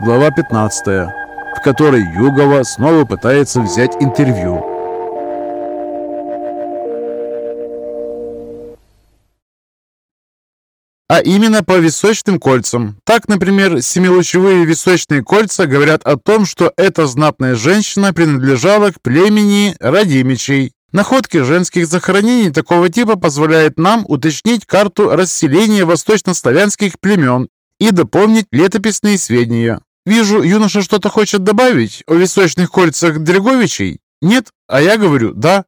Глава 15, в которой Югова снова пытается взять интервью. А именно по височным кольцам. Так, например, семилучевые височные кольца говорят о том, что эта знатная женщина принадлежала к племени Радимичей. Находки женских захоронений такого типа позволяют нам уточнить карту расселения восточнославянских племен и дополнить летописные сведения. Вижу, юноша что-то хочет добавить о височных кольцах Дреговичей? Нет? А я говорю «да».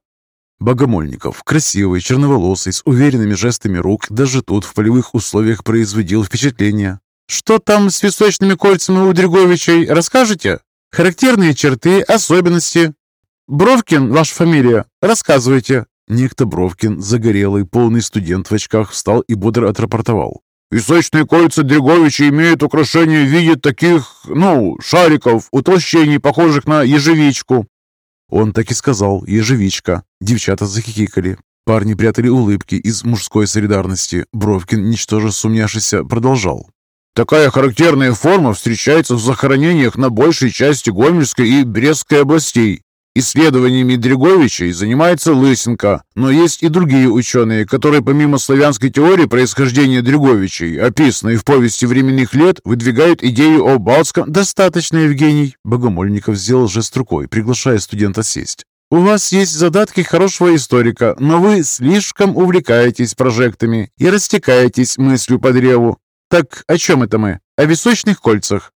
Богомольников, красивый, черноволосый, с уверенными жестами рук, даже тут в полевых условиях производил впечатление. «Что там с височными кольцами у Дреговичей, расскажете? Характерные черты, особенности?» «Бровкин, ваша фамилия? Рассказывайте». Некто Бровкин, загорелый, полный студент в очках, встал и бодро отрапортовал. «Височные кольца Дреговича имеют украшения в виде таких, ну, шариков, утолщений, похожих на ежевичку. Он так и сказал «ежевичка». Девчата захихикали. Парни прятали улыбки из мужской солидарности. Бровкин, ничтоже сумняшися, продолжал. Такая характерная форма встречается в захоронениях на большей части Гомельской и Брестской областей. Исследованиями Дреговичей занимается Лысенко, но есть и другие ученые, которые помимо славянской теории происхождения Дреговичей, описанной в повести временных лет, выдвигают идею о Балтском. «Достаточно, Евгений!» Богомольников сделал жест рукой, приглашая студента сесть. «У вас есть задатки хорошего историка, но вы слишком увлекаетесь прожектами и растекаетесь мыслью по древу. Так о чем это мы? О височных кольцах.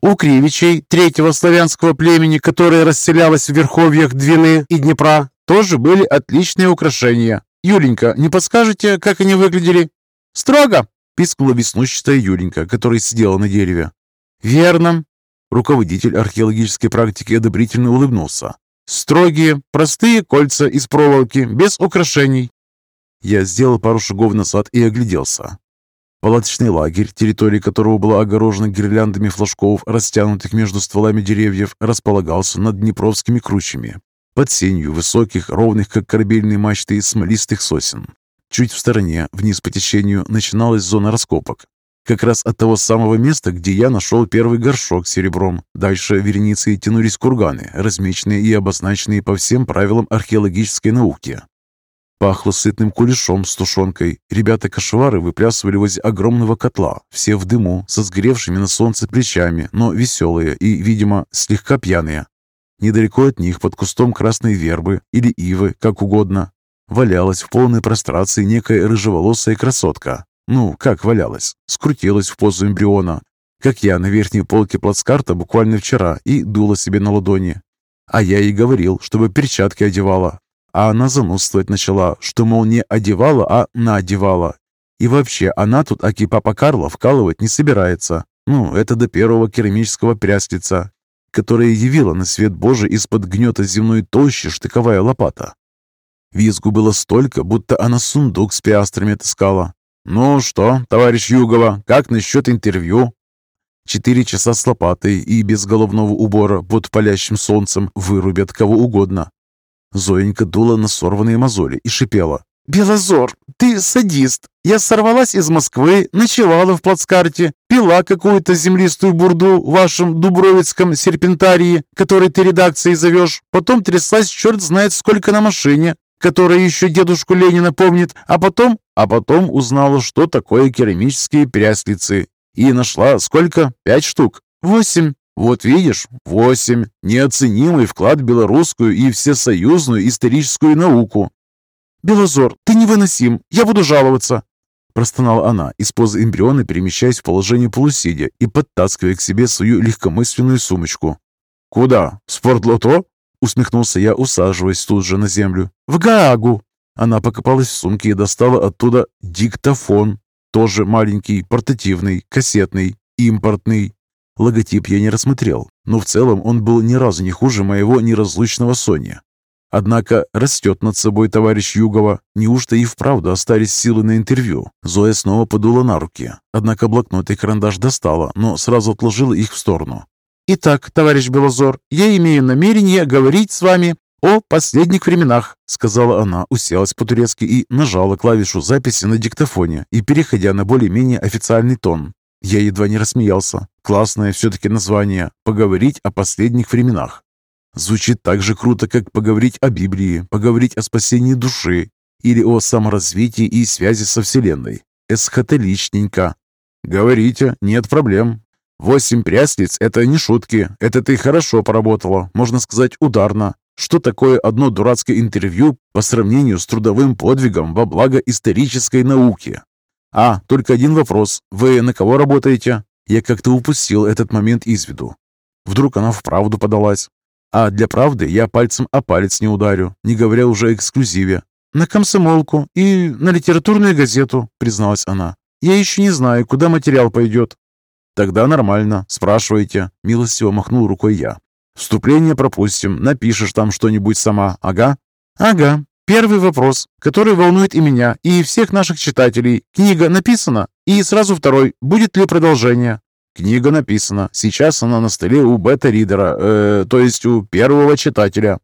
У Кривичей, третьего славянского племени, которое расселялось в верховьях Двины и Днепра, тоже были отличные украшения. Юленька, не подскажете, как они выглядели? Строго, пискнула веснущатая Юленька, которая сидела на дереве. Верно. Руководитель археологической практики одобрительно улыбнулся. Строгие, простые кольца из проволоки, без украшений. Я сделал пару шагов назад и огляделся. Палаточный лагерь, территория которого была огорожена гирляндами флажков, растянутых между стволами деревьев, располагался над Днепровскими кручами, под сенью высоких, ровных, как корабельные мачты, смолистых сосен. Чуть в стороне, вниз по течению, начиналась зона раскопок. Как раз от того самого места, где я нашел первый горшок с серебром. Дальше вереницей тянулись курганы, размеченные и обозначенные по всем правилам археологической науки. Пахло сытным кулешом с тушенкой. Ребята-кошевары выплясывали возле огромного котла, все в дыму, со сгревшими на солнце плечами, но веселые и, видимо, слегка пьяные. Недалеко от них, под кустом красной вербы или ивы, как угодно, валялась в полной прострации некая рыжеволосая красотка. Ну, как валялась? Скрутилась в позу эмбриона, как я на верхней полке плацкарта буквально вчера, и дула себе на ладони. А я ей говорил, чтобы перчатки одевала, а она занудствовать начала, что, мол, не одевала, а наодевала. И вообще, она тут аки папа Карло вкалывать не собирается. Ну, это до первого керамического пряслица, которое явила на свет Божий из-под гнета земной толщи штыковая лопата. Визгу было столько, будто она сундук с пиастрами таскала. «Ну что, товарищ Югова, как насчет интервью?» Четыре часа с лопатой и без головного убора под палящим солнцем вырубят кого угодно. Зоенька дула на сорванные мозоли и шипела. «Белозор, ты садист. Я сорвалась из Москвы, ночевала в плацкарте, пила какую-то землистую бурду в вашем Дубровицком серпентарии, который ты редакцией зовешь, потом тряслась черт знает сколько на машине, которая еще дедушку Ленина помнит, а потом... А потом узнала, что такое керамические пряслицы. И нашла сколько? Пять штук? Восемь. Вот видишь, восемь. Неоценимый вклад в белорусскую и всесоюзную историческую науку. «Белозор, ты невыносим. Я буду жаловаться!» Простонала она, из позы эмбриона перемещаясь в положение полусидя и подтаскивая к себе свою легкомысленную сумочку. «Куда? В спортлото?» Усмехнулся я, усаживаясь тут же на землю. «В Гаагу!» Она покопалась в сумке и достала оттуда диктофон. Тоже маленький, портативный, кассетный, импортный. Логотип я не рассмотрел, но в целом он был ни разу не хуже моего неразлучного Сони. Однако растет над собой товарищ Югова. Неужто и вправду остались силы на интервью? Зоя снова подула на руки. Однако блокнот и карандаш достала, но сразу отложила их в сторону. «Итак, товарищ Белозор, я имею намерение говорить с вами о последних временах», сказала она, уселась по-турецки и нажала клавишу записи на диктофоне и переходя на более-менее официальный тон. Я едва не рассмеялся. Классное все-таки название «Поговорить о последних временах». Звучит так же круто, как поговорить о Библии, поговорить о спасении души или о саморазвитии и связи со Вселенной. Эсхотеличненько. Говорите, нет проблем. Восемь пряслиц – это не шутки. Это ты хорошо поработала, можно сказать, ударно. Что такое одно дурацкое интервью по сравнению с трудовым подвигом во благо исторической науки? А, только один вопрос. Вы на кого работаете? Я как-то упустил этот момент из виду. Вдруг она вправду подалась. А для правды я пальцем о палец не ударю, не говоря уже о эксклюзиве. «На комсомолку и на литературную газету», — призналась она. «Я еще не знаю, куда материал пойдет». «Тогда нормально. Спрашивайте», — милостиво махнул рукой я. Вступление пропустим. Напишешь там что-нибудь сама, ага?» «Ага. Первый вопрос, который волнует и меня, и всех наших читателей. Книга написана? И сразу второй. Будет ли продолжение?» «Книга написана. Сейчас она на столе у бета-ридера, э, то есть у первого читателя».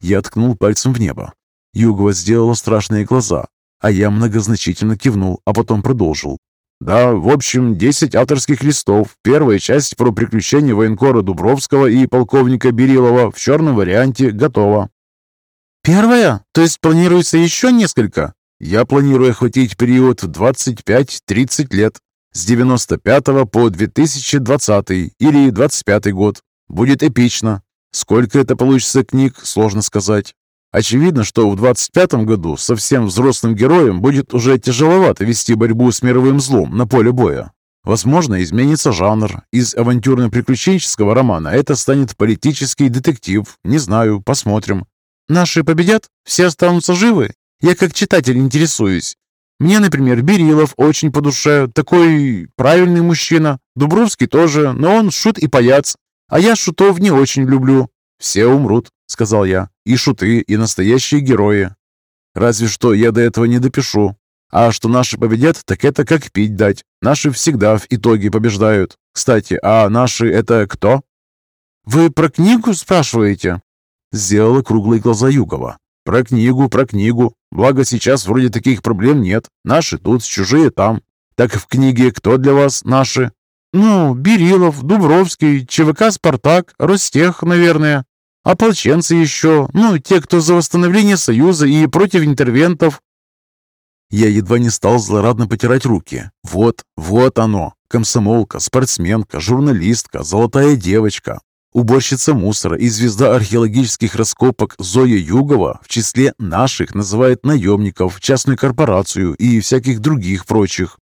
Я ткнул пальцем в небо. Югова сделала страшные глаза, а я многозначительно кивнул, а потом продолжил. Да, в общем, 10 авторских листов. Первая часть про приключения военкора Дубровского и полковника Берилова в черном варианте готова. Первая? То есть планируется еще несколько? Я планирую охватить период в 25-30 лет. С 95 по 2020 или 25 год. Будет эпично. Сколько это получится книг, сложно сказать. Очевидно, что в 25 году совсем взрослым героям будет уже тяжеловато вести борьбу с мировым злом на поле боя. Возможно, изменится жанр. Из авантюрно-приключенческого романа это станет политический детектив. Не знаю, посмотрим. Наши победят? Все останутся живы? Я как читатель интересуюсь. Мне, например, Берилов очень по душе, такой правильный мужчина. Дубровский тоже, но он шут и паяц. А я шутов не очень люблю. Все умрут, сказал я. И шуты, и настоящие герои. Разве что я до этого не допишу. А что наши победят, так это как пить дать. Наши всегда в итоге побеждают. Кстати, а наши это кто? Вы про книгу спрашиваете? Сделала круглые глаза Югова. Про книгу, про книгу. Благо сейчас вроде таких проблем нет. Наши тут, чужие там. Так в книге кто для вас наши? Ну, Берилов, Дубровский, ЧВК «Спартак», Ростех, наверное. Ополченцы еще, ну, те, кто за восстановление Союза и против интервентов. Я едва не стал злорадно потирать руки. Вот, вот оно. Комсомолка, спортсменка, журналистка, золотая девочка, уборщица мусора и звезда археологических раскопок Зоя Югова в числе наших называет наемников, частную корпорацию и всяких других прочих.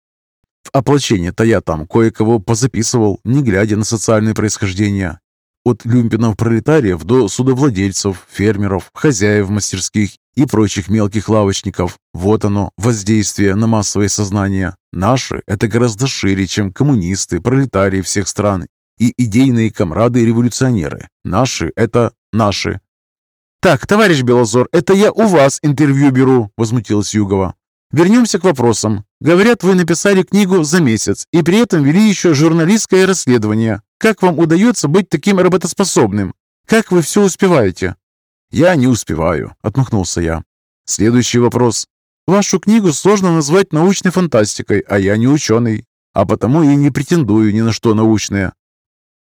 В оплачение-то я там кое-кого позаписывал, не глядя на социальное происхождение. От люмпинов-пролетариев до судовладельцев, фермеров, хозяев мастерских и прочих мелких лавочников. Вот оно, воздействие на массовое сознание. Наши – это гораздо шире, чем коммунисты, пролетарии всех стран и идейные комрады-революционеры. Наши – это наши. «Так, товарищ Белозор, это я у вас интервью беру», – возмутилась Югова. «Вернемся к вопросам. Говорят, вы написали книгу за месяц и при этом вели еще журналистское расследование. Как вам удается быть таким работоспособным? Как вы все успеваете?» «Я не успеваю», — отмахнулся я. «Следующий вопрос. Вашу книгу сложно назвать научной фантастикой, а я не ученый, а потому и не претендую ни на что научное.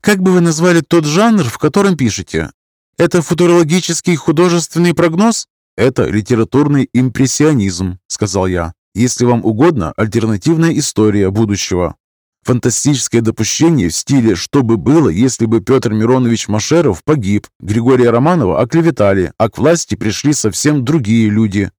Как бы вы назвали тот жанр, в котором пишете? Это футурологический художественный прогноз? Это литературный импрессионизм, сказал я. Если вам угодно, альтернативная история будущего. Фантастическое допущение в стиле «что бы было, если бы Петр Миронович Машеров погиб, Григория Романова оклеветали, а к власти пришли совсем другие люди».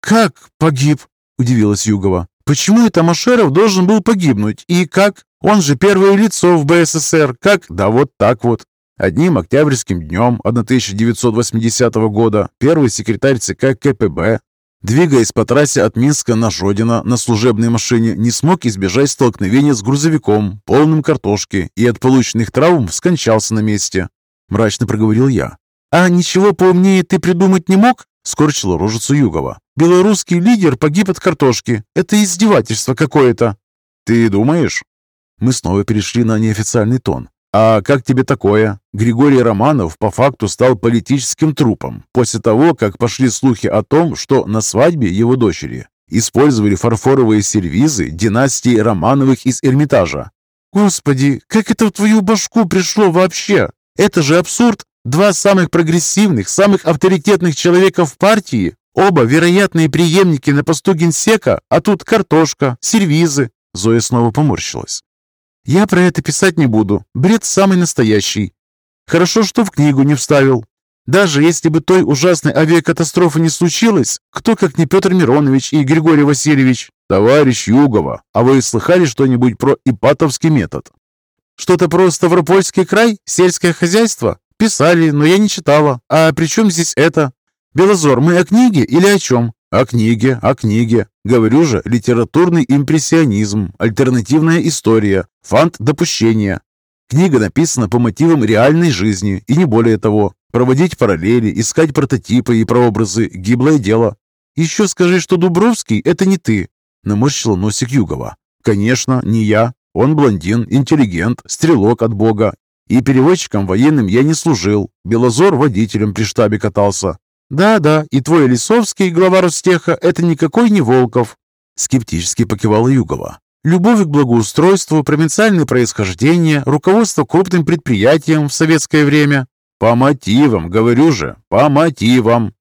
«Как погиб?» – удивилась Югова. «Почему это Машеров должен был погибнуть? И как? Он же первое лицо в БССР. Как? Да вот так вот. Одним октябрьским днем 1980 года первый секретарь ЦК КПБ Двигаясь по трассе от Минска на Жодино на служебной машине, не смог избежать столкновения с грузовиком, полным картошки, и от полученных травм скончался на месте. Мрачно проговорил я. «А ничего поумнее ты придумать не мог?» Скорчила рожицу Югова. «Белорусский лидер погиб от картошки. Это издевательство какое-то». «Ты думаешь?» Мы снова перешли на неофициальный тон. А как тебе такое? Григорий Романов по факту стал политическим трупом после того, как пошли слухи о том, что на свадьбе его дочери использовали фарфоровые сервизы династии Романовых из Эрмитажа. Господи, как это в твою башку пришло вообще? Это же абсурд. Два самых прогрессивных, самых авторитетных человека в партии, оба вероятные преемники на посту генсека, а тут картошка, сервизы. Зоя снова поморщилась. Я про это писать не буду. Бред самый настоящий. Хорошо, что в книгу не вставил. Даже если бы той ужасной авиакатастрофы не случилось, кто, как не Петр Миронович и Григорий Васильевич? Товарищ Югова, а вы слыхали что-нибудь про Ипатовский метод? Что-то про Ставропольский край? Сельское хозяйство? Писали, но я не читала. А при чем здесь это? Белозор, мы о книге или о чем? О книге, о книге. Говорю же, литературный импрессионизм, альтернативная история, фант допущения. Книга написана по мотивам реальной жизни и не более того. Проводить параллели, искать прототипы и прообразы – гиблое дело. Еще скажи, что Дубровский – это не ты. Наморщила носик Югова. Конечно, не я. Он блондин, интеллигент, стрелок от бога. И переводчиком военным я не служил. Белозор водителем при штабе катался. Да-да, и твой Лисовский, глава Ростеха, это никакой не Волков. Скептически покивала Югова. Любовь к благоустройству, провинциальное происхождение, руководство крупным предприятием в советское время. По мотивам, говорю же, по мотивам.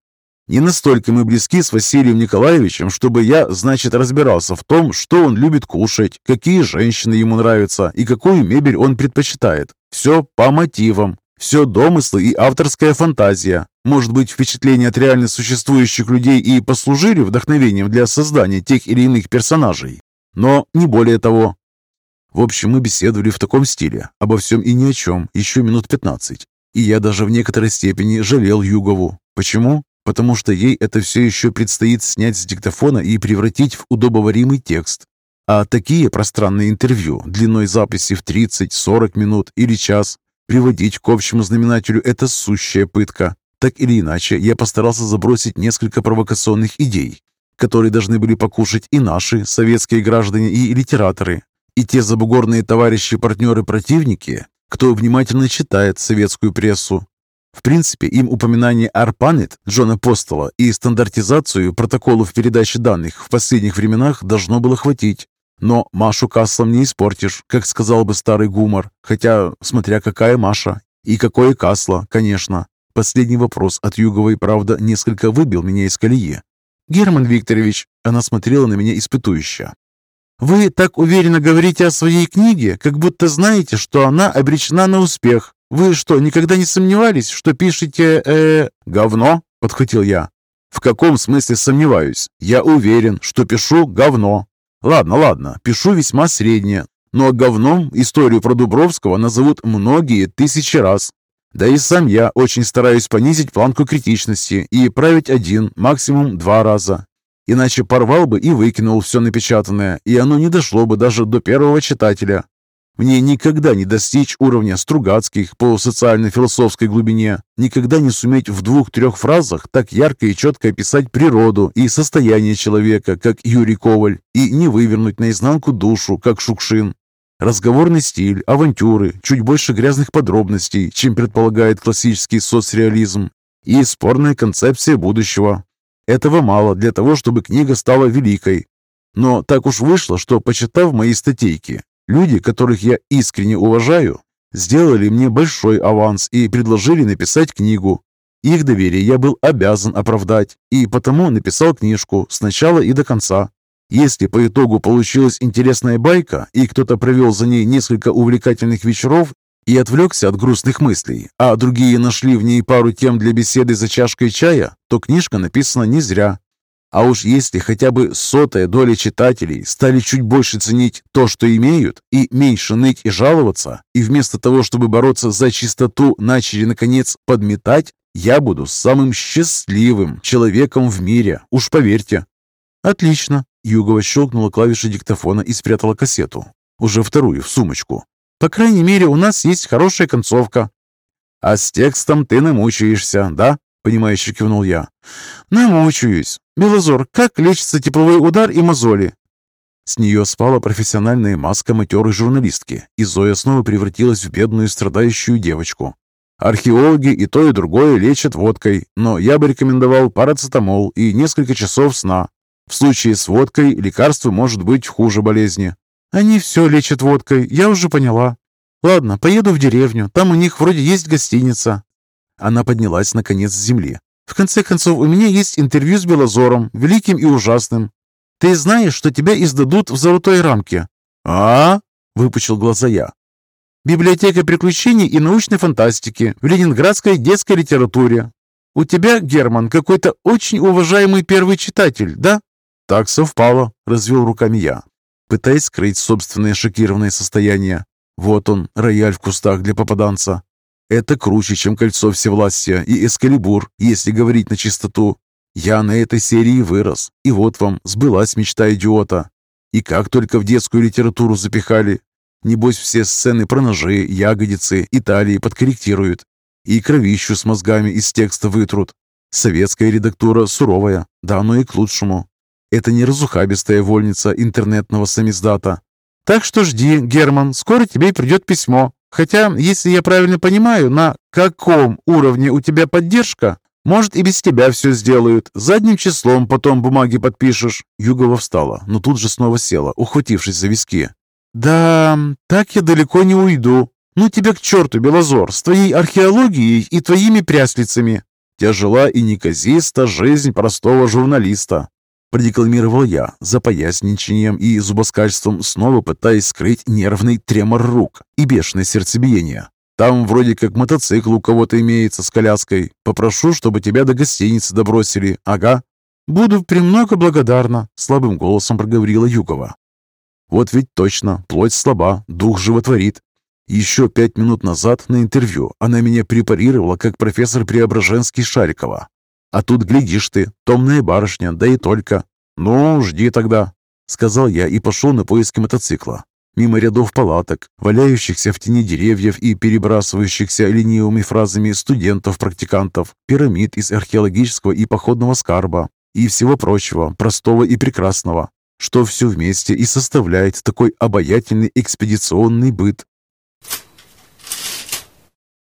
Не настолько мы близки с Василием Николаевичем, чтобы я, значит, разбирался в том, что он любит кушать, какие женщины ему нравятся и какую мебель он предпочитает. Все по мотивам. Все домыслы и авторская фантазия. Может быть, впечатления от реально существующих людей и послужили вдохновением для создания тех или иных персонажей. Но не более того. В общем, мы беседовали в таком стиле, обо всем и ни о чем, еще минут 15. И я даже в некоторой степени жалел Югову. Почему? потому что ей это все еще предстоит снять с диктофона и превратить в удобоваримый текст. А такие пространные интервью длиной записи в 30-40 минут или час приводить к общему знаменателю – это сущая пытка. Так или иначе, я постарался забросить несколько провокационных идей, которые должны были покушать и наши, советские граждане, и литераторы, и те забугорные товарищи-партнеры-противники, кто внимательно читает советскую прессу, в принципе, им упоминание ARPANET Джона Постола и стандартизацию протоколов передачи данных в последних временах должно было хватить. Но Машу Каслом не испортишь, как сказал бы старый гумор, хотя смотря какая Маша и какое Касло, конечно. Последний вопрос от Юговой, правда, несколько выбил меня из колеи. «Герман Викторович», она смотрела на меня испытующе, «вы так уверенно говорите о своей книге, как будто знаете, что она обречена на успех. «Вы что, никогда не сомневались, что пишете, э, говно?» — подхватил я. «В каком смысле сомневаюсь? Я уверен, что пишу говно. Ладно, ладно, пишу весьма среднее, но говном историю про Дубровского назовут многие тысячи раз. Да и сам я очень стараюсь понизить планку критичности и править один, максимум два раза. Иначе порвал бы и выкинул все напечатанное, и оно не дошло бы даже до первого читателя. Мне никогда не достичь уровня Стругацких по социально-философской глубине, никогда не суметь в двух-трех фразах так ярко и четко описать природу и состояние человека, как Юрий Коваль, и не вывернуть наизнанку душу, как Шукшин. Разговорный стиль, авантюры, чуть больше грязных подробностей, чем предполагает классический соцреализм, и спорная концепция будущего. Этого мало для того, чтобы книга стала великой. Но так уж вышло, что, почитав мои статейки, Люди, которых я искренне уважаю, сделали мне большой аванс и предложили написать книгу. Их доверие я был обязан оправдать, и потому написал книжку с начала и до конца. Если по итогу получилась интересная байка, и кто-то провел за ней несколько увлекательных вечеров и отвлекся от грустных мыслей, а другие нашли в ней пару тем для беседы за чашкой чая, то книжка написана не зря. А уж если хотя бы сотая доля читателей стали чуть больше ценить то, что имеют, и меньше ныть и жаловаться, и вместо того, чтобы бороться за чистоту, начали, наконец, подметать, я буду самым счастливым человеком в мире, уж поверьте. Отлично. Югова щелкнула клавишей диктофона и спрятала кассету. Уже вторую, в сумочку. По крайней мере, у нас есть хорошая концовка. А с текстом ты намучаешься, да? Понимающе кивнул я. Намучаюсь. «Белозор, как лечится тепловой удар и мозоли?» С нее спала профессиональная маска матерой журналистки, и Зоя снова превратилась в бедную страдающую девочку. Археологи и то, и другое лечат водкой, но я бы рекомендовал парацетамол и несколько часов сна. В случае с водкой лекарство может быть хуже болезни. Они все лечат водкой, я уже поняла. Ладно, поеду в деревню, там у них вроде есть гостиница». Она поднялась, наконец, с земли. «В конце концов, у меня есть интервью с Белозором, великим и ужасным. Ты знаешь, что тебя издадут в золотой рамке?» «А?» — выпучил глаза я. «Библиотека приключений и научной фантастики в ленинградской детской литературе. У тебя, Герман, какой-то очень уважаемый первый читатель, да?» «Так совпало», — развел руками я, пытаясь скрыть собственное шокированное состояние. «Вот он, рояль в кустах для попаданца. Это круче, чем кольцо всевластия и эскалибур, если говорить на чистоту. Я на этой серии вырос, и вот вам сбылась мечта идиота. И как только в детскую литературу запихали. Небось, все сцены про ножи, ягодицы и талии подкорректируют. И кровищу с мозгами из текста вытрут. Советская редактура суровая, да оно и к лучшему. Это не разухабистая вольница интернетного самиздата. Так что жди, Герман, скоро тебе придет письмо. Хотя, если я правильно понимаю, на каком уровне у тебя поддержка, может, и без тебя все сделают. Задним числом потом бумаги подпишешь». Югова встала, но тут же снова села, ухватившись за виски. «Да, так я далеко не уйду. Ну тебя к черту, Белозор, с твоей археологией и твоими пряслицами. Тяжела и неказиста жизнь простого журналиста. Продекламировал я, за поясничанием и зубоскальством, снова пытаясь скрыть нервный тремор рук и бешеное сердцебиение. Там вроде как мотоцикл у кого-то имеется с коляской. Попрошу, чтобы тебя до гостиницы добросили. Ага. Буду премного благодарна, слабым голосом проговорила Юкова. Вот ведь точно, плоть слаба, дух животворит. Еще пять минут назад на интервью она меня препарировала, как профессор Преображенский Шарикова. А тут, глядишь ты, томная барышня, да и только. Ну, жди тогда, сказал я и пошел на поиски мотоцикла. Мимо рядов палаток, валяющихся в тени деревьев и перебрасывающихся ленивыми фразами студентов-практикантов, пирамид из археологического и походного скарба и всего прочего, простого и прекрасного, что все вместе и составляет такой обаятельный экспедиционный быт.